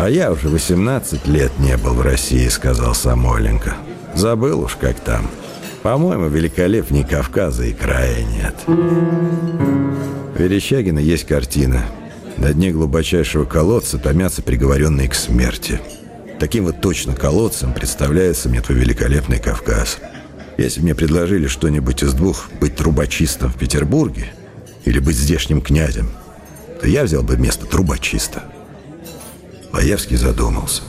А я уже 18 лет не был в России, сказал Самойленко. Забыл уж, как там. По-моему, великолепней Кавказа и края нет. Верещагина есть картина. На дне глубочайшего колодца томятся приговоренные к смерти. Таким вот точно колодцем представляется мне твой великолепный Кавказ. Если мне предложили что-нибудь из двух, быть трубочистом в Петербурге или быть здешним князем, то я взял бы место трубочиста. Лаевский задумался.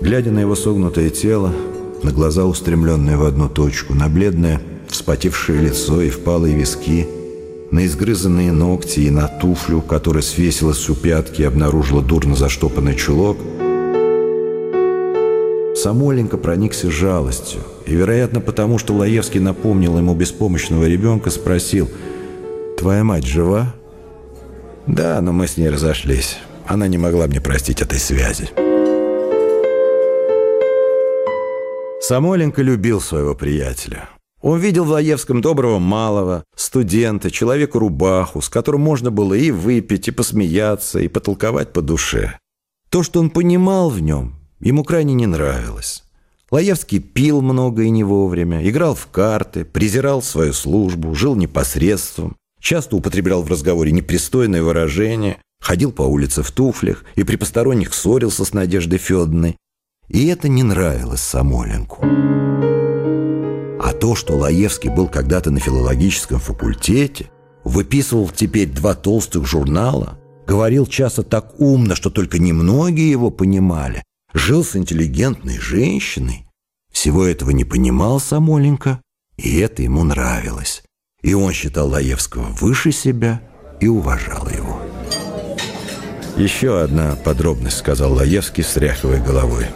Глядя на его согнутое тело, на глаза, устремленные в одну точку, на бледное, вспотевшее лицо и впалые виски, на изгрызанные ногти и на туфлю, которая свесилась у пятки и обнаружила дурно заштопанный чулок, Самойленко проникся жалостью. И, вероятно, потому что Лаевский напомнил ему беспомощного ребенка, спросил, «Твоя мать жива?» «Да, но мы с ней разошлись. Она не могла мне простить этой связи». Самойленко любил своего приятеля. Он видел в Лаевском доброго малого, студента, человека-рубаху, с которым можно было и выпить, и посмеяться, и потолковать по душе. То, что он понимал в нем, ему крайне не нравилось. Лаевский пил много и не вовремя, играл в карты, презирал свою службу, жил непосредством, часто употреблял в разговоре непристойные выражения, ходил по улице в туфлях и при посторонних ссорился с Надеждой Федоровной, и это не нравилось Самойленку. А то, что Лаевский был когда-то на филологическом факультете, выписывал теперь два толстых журнала, говорил часто так умно, что только немногие его понимали, жил с интеллигентной женщиной, всего этого не понимал Самойленко, и это ему нравилось. И он считал Лаевского выше себя и уважал его. «Еще одна подробность», — сказал Лаевский, встряхивая головой.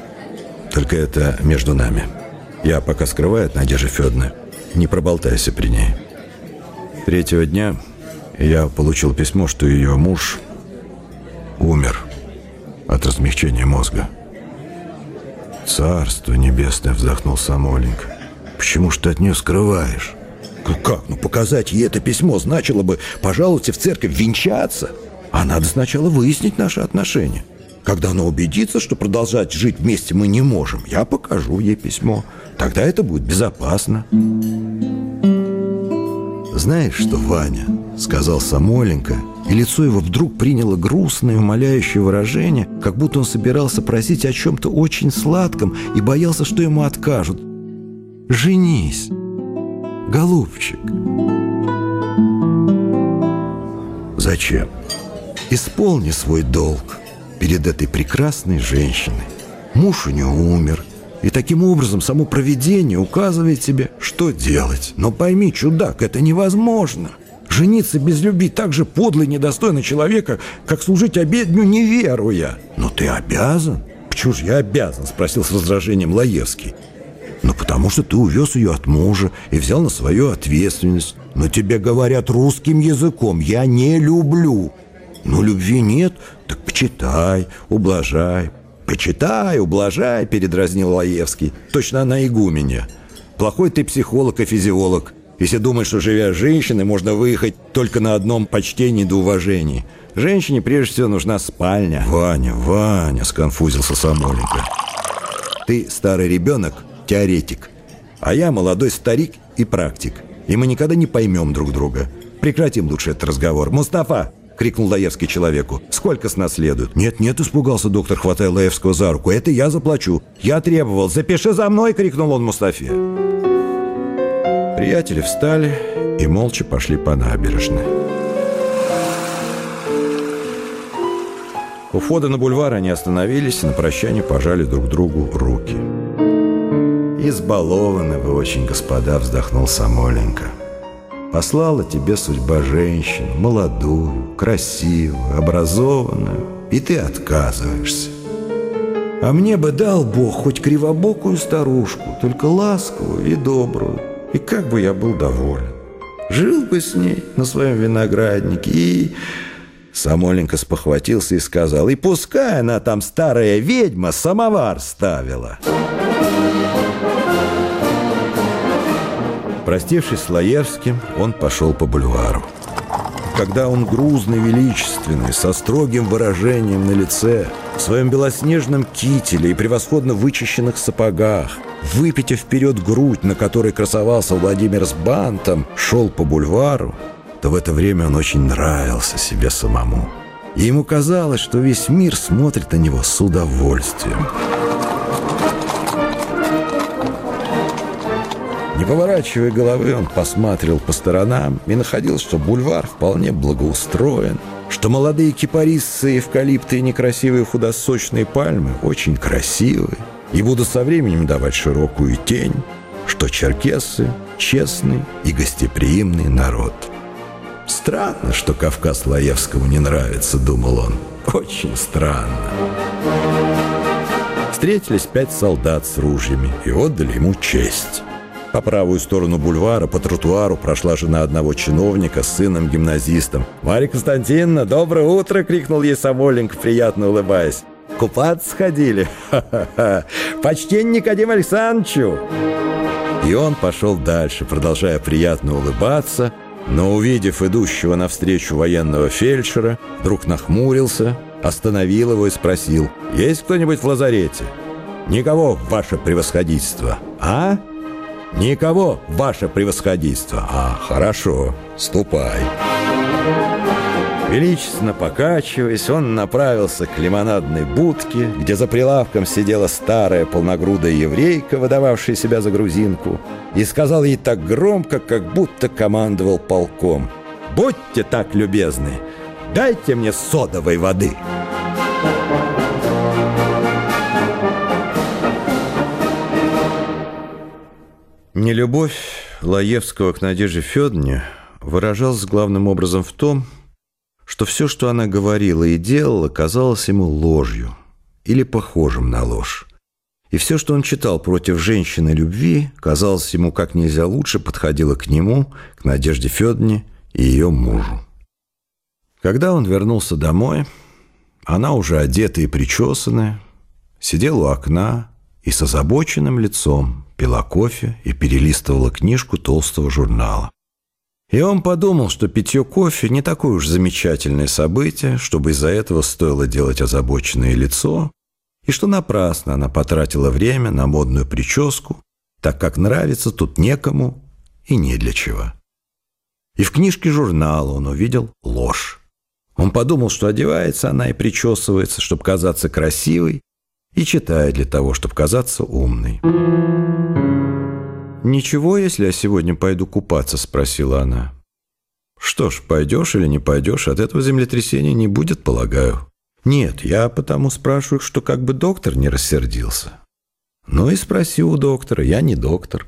Только это между нами. Я пока скрываю от Надежды Федоровны. Не проболтайся при ней. Третьего дня я получил письмо, что ее муж умер от размягчения мозга. «Царство небесное!» — вздохнул Самоленко. «Почему ж ты от нее скрываешь?» «Ну как? Ну показать ей это письмо значило бы пожалуйте в церковь венчаться. А надо сначала выяснить наши отношения». Когда она убедится, что продолжать жить вместе мы не можем, я покажу ей письмо. Тогда это будет безопасно. «Знаешь что, Ваня?» — сказал Самойленко, и лицо его вдруг приняло грустное, умоляющее выражение, как будто он собирался просить о чем-то очень сладком и боялся, что ему откажут. «Женись, голубчик!» «Зачем? Исполни свой долг!» перед этой прекрасной женщиной. Муж у нее умер, и таким образом само провидение указывает тебе, что делать. Но пойми, чудак, это невозможно. Жениться без любви так же подло и недостойно человека, как служить обедню, не веруя. Но ты обязан. Почему же я обязан? Спросил с раздражением Лаевский. Ну, потому что ты увез ее от мужа и взял на свою ответственность. Но тебе говорят русским языком. Я не люблю. Ну, любви нет, так почитай, ублажай. Почитай, ублажай, передразнил Лаевский. Точно она игуменя. Плохой ты психолог и физиолог. Если думаешь, что живя с женщиной, можно выехать только на одном почтении до уважения. Женщине прежде всего нужна спальня. Ваня, Ваня, сконфузился Самойленко. Ты старый ребенок, теоретик. А я молодой старик и практик. И мы никогда не поймем друг друга. Прекратим лучше этот разговор. Мустафа, — крикнул Лаевский человеку. «Сколько с нас следует?» «Нет, нет», — испугался доктор, хватая Лаевского за руку. «Это я заплачу. Я требовал. Запиши за мной!» — крикнул он Мустафе. Приятели встали и молча пошли по набережной. У входа на бульвар они остановились и на прощание пожали друг другу руки. «Избалованы вы очень, господа», — вздохнул Самоленко. Послала тебе судьба женщину, молодую, красивую, образованную, и ты отказываешься. А мне бы дал Бог хоть кривобокую старушку, только ласковую и добрую, и как бы я был доволен. Жил бы с ней на своем винограднике и... Самоленко спохватился и сказал, и пускай она там старая ведьма самовар ставила. Простившись с Лаевским, он пошел по бульвару. когда он грузный, величественный, со строгим выражением на лице, в своем белоснежном кителе и превосходно вычищенных сапогах, выпитя вперед грудь, на которой красовался Владимир с бантом, шел по бульвару, то в это время он очень нравился себе самому. И ему казалось, что весь мир смотрит на него с удовольствием. Не поворачивая головы, он посматривал по сторонам и находил, что бульвар вполне благоустроен, что молодые кипарисцы, эвкалипты и некрасивые худосочные пальмы очень красивые и будут со временем давать широкую тень, что черкесы – честный и гостеприимный народ. Странно, что Кавказ Лаевскому не нравится, думал он. Очень странно. Встретились пять солдат с ружьями и отдали ему честь. По правую сторону бульвара по тротуару прошла жена одного чиновника с сыном-гимназистом. «Марья Константиновна, доброе утро!» — крикнул ей Самойленко, приятно улыбаясь. «Купаться сходили? Ха-ха-ха! Почтение Никодиму Александровичу!» И он пошел дальше, продолжая приятно улыбаться, но, увидев идущего навстречу военного фельдшера, вдруг нахмурился, остановил его и спросил, «Есть кто-нибудь в лазарете?» «Никого, ваше превосходительство!» «А?» «Никого, ваше превосходительство!» «А, хорошо, ступай!» Величественно покачиваясь, он направился к лимонадной будке, где за прилавком сидела старая полногрудая еврейка, выдававшая себя за грузинку, и сказал ей так громко, как будто командовал полком. «Будьте так любезны, дайте мне содовой воды!» Нелюбовь Лаевского к Надежде Федоровне выражалась главным образом в том, что все, что она говорила и делала, казалось ему ложью или похожим на ложь. И все, что он читал против женщины любви, казалось ему как нельзя лучше подходило к нему, к Надежде Федоровне и ее мужу. Когда он вернулся домой, она уже одетая и причесанная, сидела у окна и с озабоченным лицом пила кофе и перелистывала книжку толстого журнала. И он подумал, что питье кофе не такое уж замечательное событие, чтобы из-за этого стоило делать озабоченное лицо, и что напрасно она потратила время на модную прическу, так как нравится тут некому и не для чего. И в книжке журнала он увидел ложь. Он подумал, что одевается она и причесывается, чтобы казаться красивой, и читает для того, чтобы казаться умной. «Ничего, если я сегодня пойду купаться?» – спросила она. «Что ж, пойдешь или не пойдешь, от этого землетрясения не будет, полагаю». «Нет, я потому спрашиваю, что как бы доктор не рассердился». «Ну и спроси у доктора, я не доктор».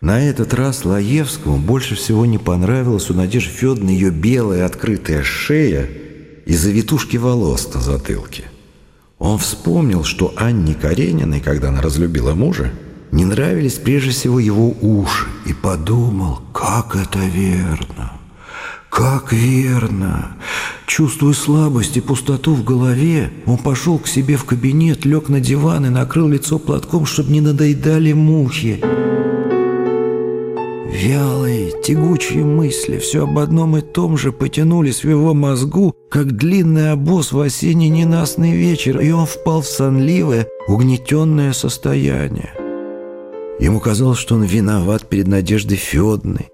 На этот раз Лаевскому больше всего не понравилась у Надежды Федоровны ее белая открытая шея и завитушки волос на затылке. Он вспомнил, что Анне Карениной, когда она разлюбила мужа, не нравились прежде всего его уши, и подумал, как это верно, как верно. Чувствуя слабость и пустоту в голове, он пошел к себе в кабинет, лег на диван и накрыл лицо платком, чтобы не надоедали мухи. Вялые, тягучие мысли все об одном и том же потянулись в его мозгу, как длинный обоз в осенний ненастный вечер, и он впал в сонливое, угнетенное состояние. Ему казалось, что он виноват перед Надеждой Федной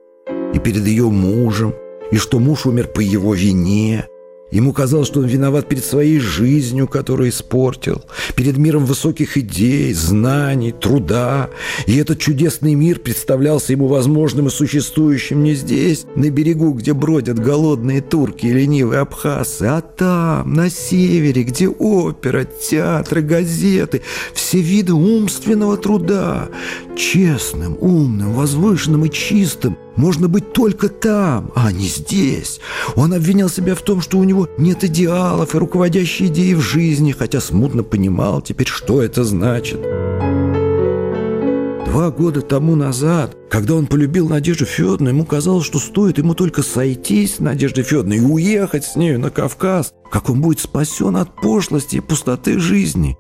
и перед ее мужем, и что муж умер по его вине – Ему казалось, что он виноват перед своей жизнью, которую испортил, перед миром высоких идей, знаний, труда. И этот чудесный мир представлялся ему возможным и существующим не здесь, на берегу, где бродят голодные турки и ленивые абхазцы, а там, на севере, где опера, театры, газеты, все виды умственного труда, честным, умным, возвышенным и чистым – можно быть только там, а не здесь. Он обвинял себя в том, что у него нет идеалов и руководящей идеи в жизни, хотя смутно понимал теперь, что это значит. Два года тому назад, когда он полюбил Надежду Федоровну, ему казалось, что стоит ему только сойтись с Надеждой Федоровной и уехать с нею на Кавказ, как он будет спасен от пошлости и пустоты жизни.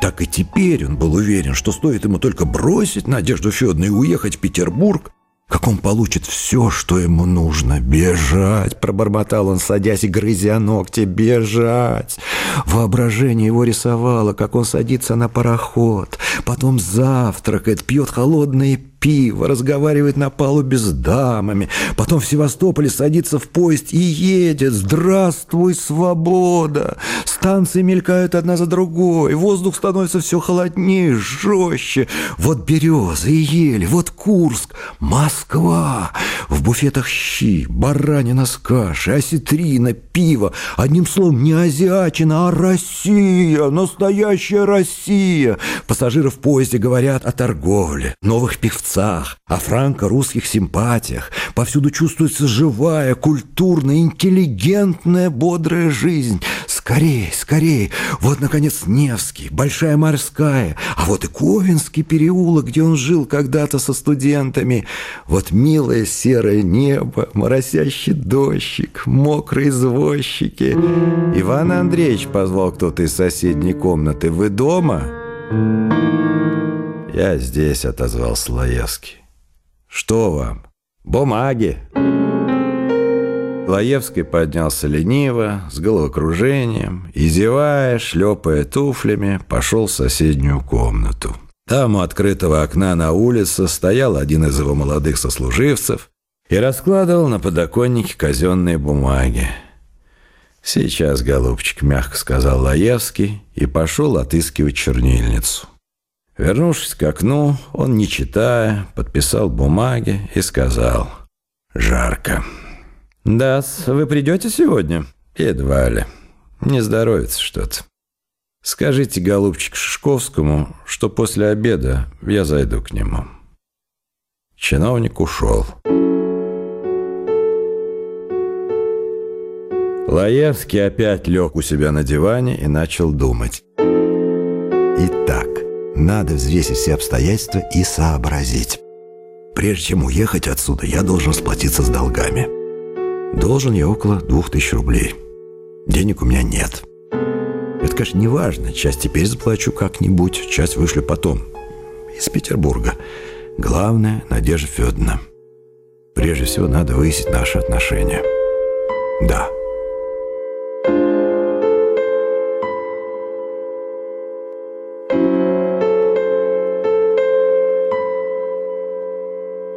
Так и теперь он был уверен, что стоит ему только бросить Надежду Федоровну и уехать в Петербург, как он получит все, что ему нужно. «Бежать!» — пробормотал он, садясь и грызя ногти. «Бежать!» Воображение его рисовало, как он садится на пароход, потом завтракает, пьет холодное пиво, разговаривает на палубе с дамами, потом в Севастополе садится в поезд и едет. Здравствуй, свобода! Станции мелькают одна за другой, воздух становится все холоднее, жестче. Вот березы и ели, вот Курск, Москва. В буфетах щи, баранина с кашей, осетрина, пиво. Одним словом, не азиатчина, а Россия, настоящая Россия. Пассажиры в поезде говорят о торговле, новых певцах, о франко-русских симпатиях. Повсюду чувствуется живая, культурная, интеллигентная, бодрая жизнь. Скорей, скорей! Вот, наконец, Невский, Большая Морская, а вот и Ковенский переулок, где он жил когда-то со студентами. Вот милое серое небо, моросящий дождик, мокрые извозчики. Иван Андреевич позвал кто-то из соседней комнаты. «Вы дома?» «Я здесь», — отозвался Лаевский. «Что вам? Бумаги?» Лаевский поднялся лениво, с головокружением, и, зевая, шлепая туфлями, пошел в соседнюю комнату. Там у открытого окна на улице стоял один из его молодых сослуживцев и раскладывал на подоконнике казенные бумаги. «Сейчас, голубчик», — мягко сказал Лаевский и пошел отыскивать чернильницу. Вернувшись к окну, он, не читая, подписал бумаги и сказал «Жарко». да вы придете сегодня?» «Едва ли. Не здоровится что-то. Скажите, голубчик Шишковскому, что после обеда я зайду к нему». Чиновник ушел. Лаевский опять лег у себя на диване и начал думать. «Итак, надо взвесить все обстоятельства и сообразить. Прежде чем уехать отсюда, я должен сплотиться с долгами. Должен я около двух тысяч рублей. Денег у меня нет. Это, конечно, не важно. Часть теперь заплачу как-нибудь, часть вышлю потом. Из Петербурга. Главное, Надежда Федоровна. Прежде всего, надо выяснить наши отношения. Да.